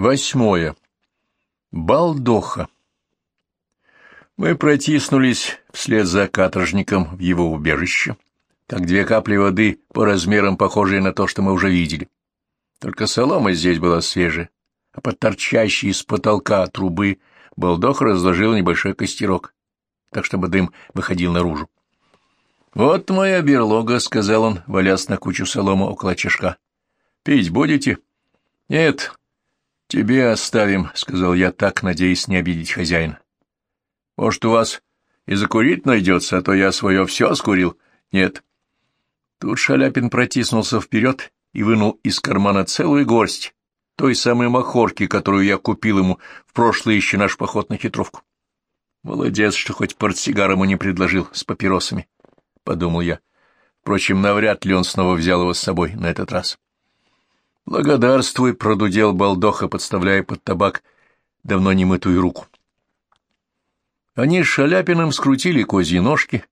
Восьмое. Балдоха. Мы протиснулись вслед за каторжником в его убежище, как две капли воды по размерам похожие на то, что мы уже видели. Только солома здесь была свежая, а под торчащей из потолка трубы Балдох разложил небольшой костерок, так чтобы дым выходил наружу. — Вот моя берлога, — сказал он, валясь на кучу солома около чешка. — Пить будете? — Нет, тебе оставим, — сказал я так, надеясь не обидеть хозяина. — Может, у вас и закурить найдется, а то я свое все скурил. — Нет. Тут Шаляпин протиснулся вперед и вынул из кармана целую горсть той самой махорки, которую я купил ему в прошлый еще наш поход на хитровку. Молодец, что хоть портсигар ему не предложил с папиросами, — подумал я. Впрочем, навряд ли он снова взял его с собой на этот раз. «Благодарствуй», — продудел балдоха, подставляя под табак давно немытую руку. Они с Шаляпиным скрутили козьи ножки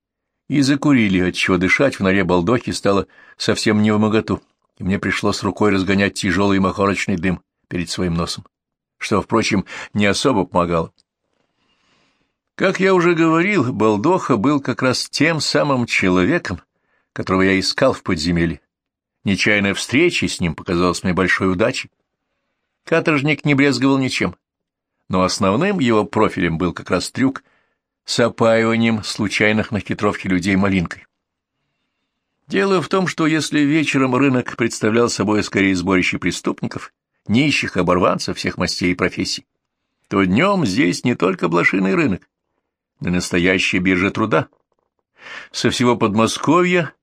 и закурили, отчего дышать в норе балдохи стало совсем не в моготу и мне пришлось рукой разгонять тяжелый махорочный дым перед своим носом, что, впрочем, не особо помогало. Как я уже говорил, Балдоха был как раз тем самым человеком, которого я искал в подземелье. Нечаянная встреча с ним показалась мне большой удачей. Каторжник не брезговал ничем, но основным его профилем был как раз трюк с опаиванием случайных на хитровке людей малинкой. Дело в том, что если вечером рынок представлял собой скорее сборище преступников, нищих, оборванцев всех мастей и профессий, то днем здесь не только блошиный рынок, но и настоящая биржа труда. Со всего Подмосковья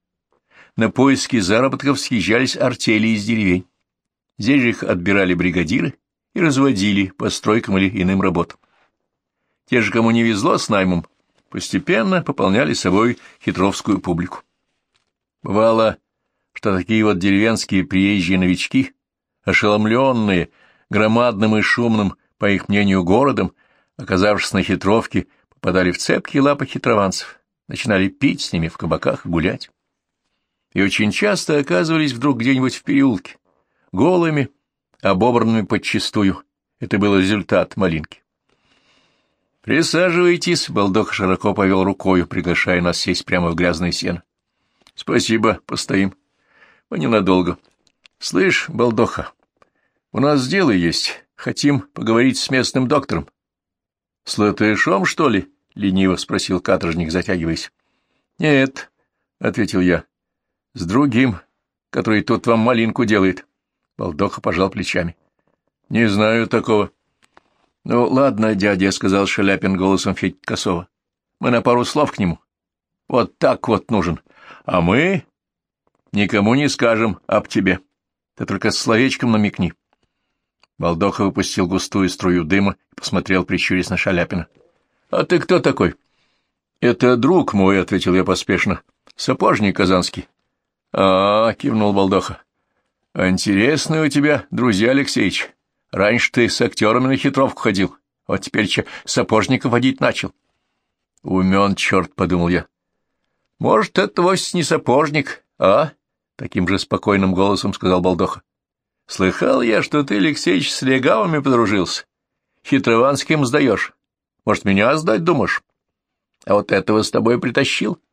на поиски заработков съезжались артели из деревень. Здесь же их отбирали бригадиры и разводили по стройкам или иным работам. Те же, кому не везло с наймом, постепенно пополняли собой хитровскую публику. Бывало, что такие вот деревенские приезжие новички, ошеломленные громадным и шумным, по их мнению, городом, оказавшись на хитровке, попадали в цепкие лапы хитрованцев, начинали пить с ними в кабаках и гулять. И очень часто оказывались вдруг где-нибудь в переулке, голыми, обобранными подчистую. Это был результат малинки. «Присаживайтесь», — Балдох широко повел рукою, приглашая нас сесть прямо в грязное сено. — Спасибо, постоим. — Мы ненадолго. — Слышь, балдоха, у нас дело есть. Хотим поговорить с местным доктором. — С латышом, что ли? — лениво спросил каторжник, затягиваясь. — Нет, — ответил я. — С другим, который тут вам малинку делает. Балдоха пожал плечами. — Не знаю такого. — Ну, ладно, дядя, — сказал Шаляпин голосом Федь Косова. — Мы на пару слов к нему. Вот так вот нужен. — а мы никому не скажем об тебе. Ты только словечком намекни. Балдоха выпустил густую струю дыма и посмотрел, прищурясь на Шаляпина. — А ты кто такой? — Это друг мой, — ответил я поспешно. — Сапожник казанский. А — кивнул Балдоха. — Интересные у тебя друзья, Алексеич. Раньше ты с актерами на хитровку ходил, вот теперь че сапожника водить начал. — Умен черт, — подумал я. — Может, это вовсе не сапожник, а? — таким же спокойным голосом сказал Балдоха. — Слыхал я, что ты, Алексеич, с легавыми подружился. Хитрованским сдаешь. Может, меня сдать думаешь? А вот этого с тобой притащил? —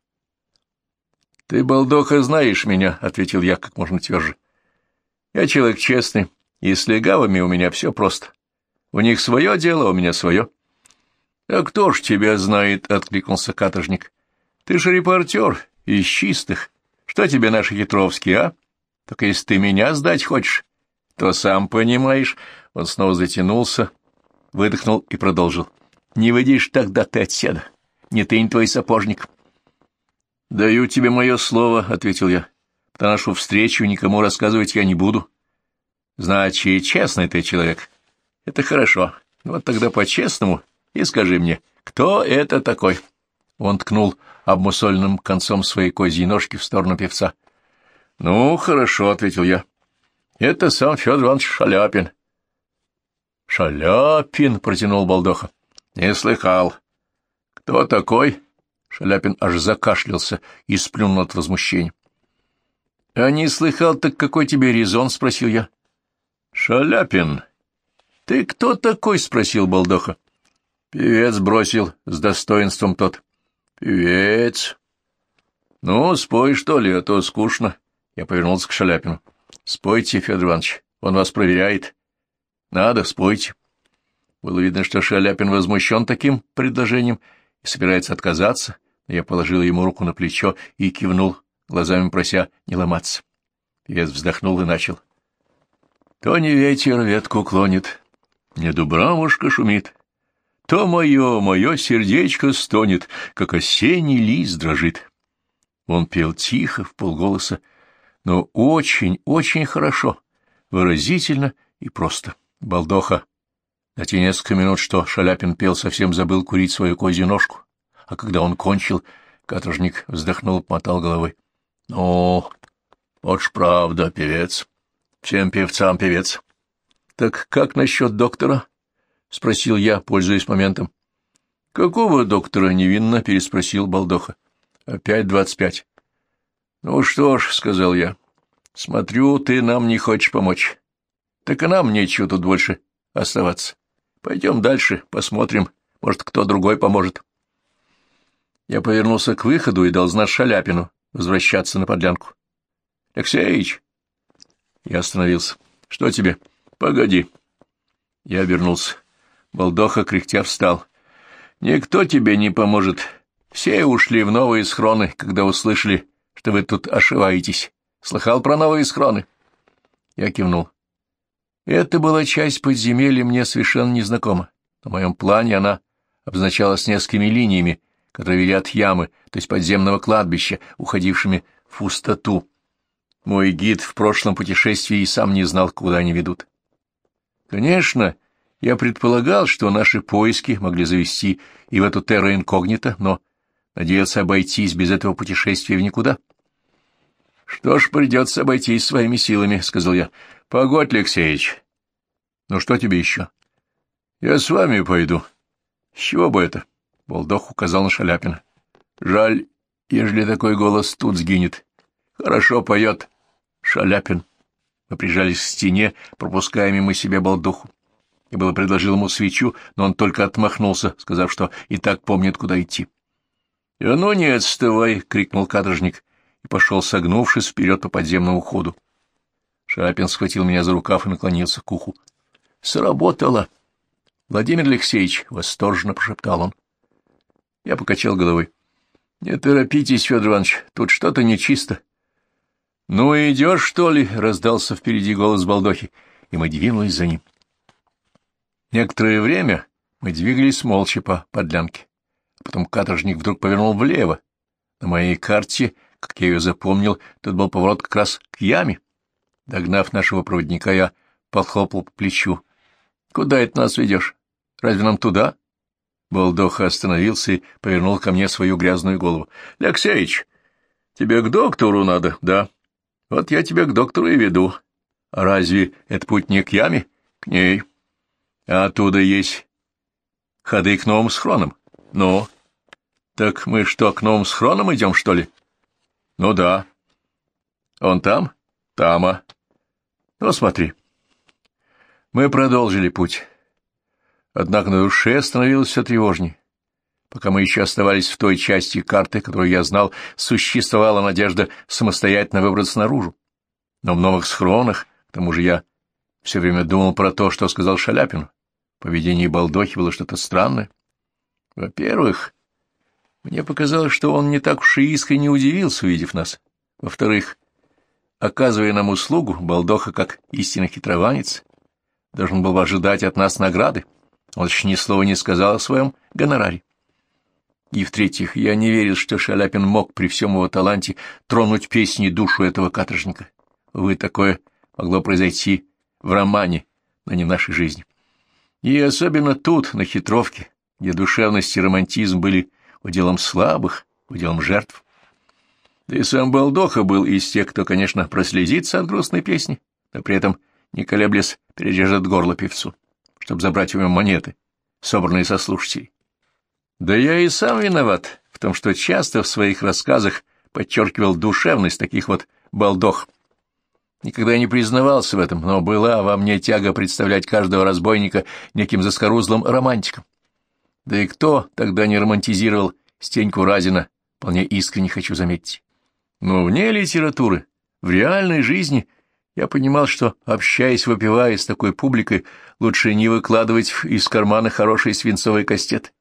Ты, Балдоха, знаешь меня, — ответил я как можно тверже. — Я человек честный, и с легавыми у меня все просто. У них свое дело, у меня свое. — А кто ж тебя знает? — откликнулся каторжник. Ты же репортер из чистых. Что тебе наши хитровские, а? Только если ты меня сдать хочешь, то сам понимаешь. Он снова затянулся, выдохнул и продолжил. Не выйдешь тогда ты отседа. Не ты, не твой сапожник. Даю тебе мое слово, — ответил я. Про нашу встречу никому рассказывать я не буду. Значит, честный ты человек. Это хорошо. Вот тогда по-честному и скажи мне, кто это такой? Он ткнул обмусольным концом своей козьей ножки в сторону певца. — Ну, хорошо, — ответил я. — Это сам Федор Иванович Шаляпин. — Шаляпин, — протянул Балдоха. — Не слыхал. — Кто такой? Шаляпин аж закашлялся и сплюнул от возмущения. — А не слыхал, так какой тебе резон? — спросил я. — Шаляпин. — Ты кто такой? — спросил Балдоха. — Певец бросил с достоинством тот. — Певец. — Ну, спой, что ли, а то скучно. Я повернулся к Шаляпину. — Спойте, Федор Иванович, он вас проверяет. — Надо, спойте. Было видно, что Шаляпин возмущен таким предложением и собирается отказаться. Я положил ему руку на плечо и кивнул, глазами прося не ломаться. Певец вздохнул и начал. — То не ветер ветку клонит, не дубравушка шумит, то мое, мое сердечко стонет, как осенний лист дрожит. Он пел тихо, в полголоса, но очень, очень хорошо, выразительно и просто. Балдоха на те несколько минут, что Шаляпин пел, совсем забыл курить свою козью ножку, а когда он кончил, каторжник вздохнул, мотал головой. — Ну, вот ж правда, певец. Всем певцам певец. — Так как насчет доктора? — спросил я, пользуясь моментом. — Какого доктора невинно? — переспросил Балдоха. — Опять двадцать пять. — Ну что ж, — сказал я, — смотрю, ты нам не хочешь помочь. Так и нам нечего тут больше оставаться. Пойдем дальше, посмотрим, может, кто другой поможет. Я повернулся к выходу и дал знать Шаляпину возвращаться на подлянку. — Алексеич! Я остановился. — Что тебе? — Погоди. Я обернулся. Балдоха, кряхтя, встал. — Никто тебе не поможет. Все ушли в новые схроны, когда услышали, что вы тут ошиваетесь. Слыхал про новые схроны? Я кивнул. Это была часть подземелья мне совершенно незнакома. На моем плане она обозначалась несколькими линиями, которые вели от ямы, то есть подземного кладбища, уходившими в пустоту. Мой гид в прошлом путешествии и сам не знал, куда они ведут. Конечно, я предполагал, что наши поиски могли завести и в эту терра инкогнито, но надеялся обойтись без этого путешествия в никуда. — Что ж, придется обойтись своими силами, — сказал я. — Погодь, Алексеевич. — Ну что тебе еще? — Я с вами пойду. — С чего бы это? — Болдох указал на Шаляпина. — Жаль, ежели такой голос тут сгинет. Хорошо поет Шаляпин. Мы прижались к стене, пропуская мимо себя Болдуху. Я было предложил ему свечу, но он только отмахнулся, сказав, что и так помнит, куда идти. — А ну не отставай! — крикнул каторжник и пошел, согнувшись вперед по подземному ходу. Шапин схватил меня за рукав и наклонился к уху. — Сработало! — Владимир Алексеевич, — восторженно прошептал он. Я покачал головой. — Не торопитесь, Федор Иванович, тут что-то нечисто. — Ну, идешь, что ли? — раздался впереди голос Балдохи, и мы двинулись за ним. Некоторое время мы двигались молча по подлянке. Потом каторжник вдруг повернул влево. На моей карте как я ее запомнил, тут был поворот как раз к яме. Догнав нашего проводника, я похлопал по плечу. — Куда это нас ведешь? Разве нам туда? Балдоха остановился и повернул ко мне свою грязную голову. — Алексеич, тебе к доктору надо? — Да. — Вот я тебя к доктору и веду. А разве это путь не к яме? — К ней. — А оттуда есть ходы к новым схронам. — Ну? — Так мы что, к новым схронам идем, что ли? — ну да. Он там? Тама. Ну, смотри. Мы продолжили путь. Однако на душе становилось все тревожнее. Пока мы еще оставались в той части карты, которую я знал, существовала надежда самостоятельно выбраться наружу. Но в новых схронах, к тому же я все время думал про то, что сказал Шаляпин. В поведении Балдохи было что-то странное. Во-первых, мне показалось, что он не так уж и искренне удивился, увидев нас. Во-вторых, оказывая нам услугу, Балдоха, как истинно хитрованец, должен был ожидать от нас награды. Он еще ни слова не сказал о своем гонораре. И в-третьих, я не верил, что Шаляпин мог при всем его таланте тронуть песни душу этого каторжника. Вы такое могло произойти в романе, но не в нашей жизни. И особенно тут, на хитровке, где душевность и романтизм были уделом слабых, уделом жертв. Да и сам Балдоха был из тех, кто, конечно, прослезится от грустной песни, но при этом, не колеблясь, перережет горло певцу, чтобы забрать у него монеты, собранные со слушателей. Да я и сам виноват в том, что часто в своих рассказах подчеркивал душевность таких вот балдох. Никогда не признавался в этом, но была во мне тяга представлять каждого разбойника неким заскорузлым романтиком. Да и кто тогда не романтизировал Стеньку Разина, вполне искренне хочу заметить. Но вне литературы, в реальной жизни, я понимал, что, общаясь, выпивая с такой публикой, лучше не выкладывать из кармана хороший свинцовый кастет,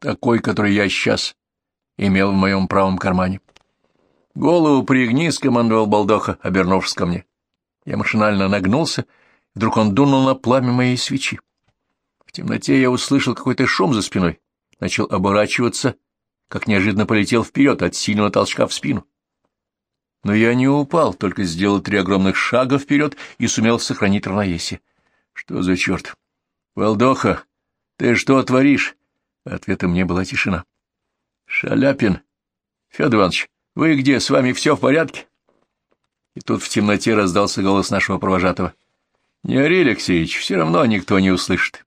такой, который я сейчас имел в моем правом кармане. «Голову пригни», — скомандовал Балдоха, обернувшись ко мне. Я машинально нагнулся, вдруг он дунул на пламя моей свечи. В темноте я услышал какой-то шум за спиной, начал оборачиваться, как неожиданно полетел вперед от сильного толчка в спину. Но я не упал, только сделал три огромных шага вперед и сумел сохранить равновесие. Что за черт? Валдоха, ты что творишь? Ответом мне была тишина. Шаляпин, Федор Иванович, вы где, с вами все в порядке? И тут в темноте раздался голос нашего провожатого. — Не ори, Алексеевич, все равно никто не услышит.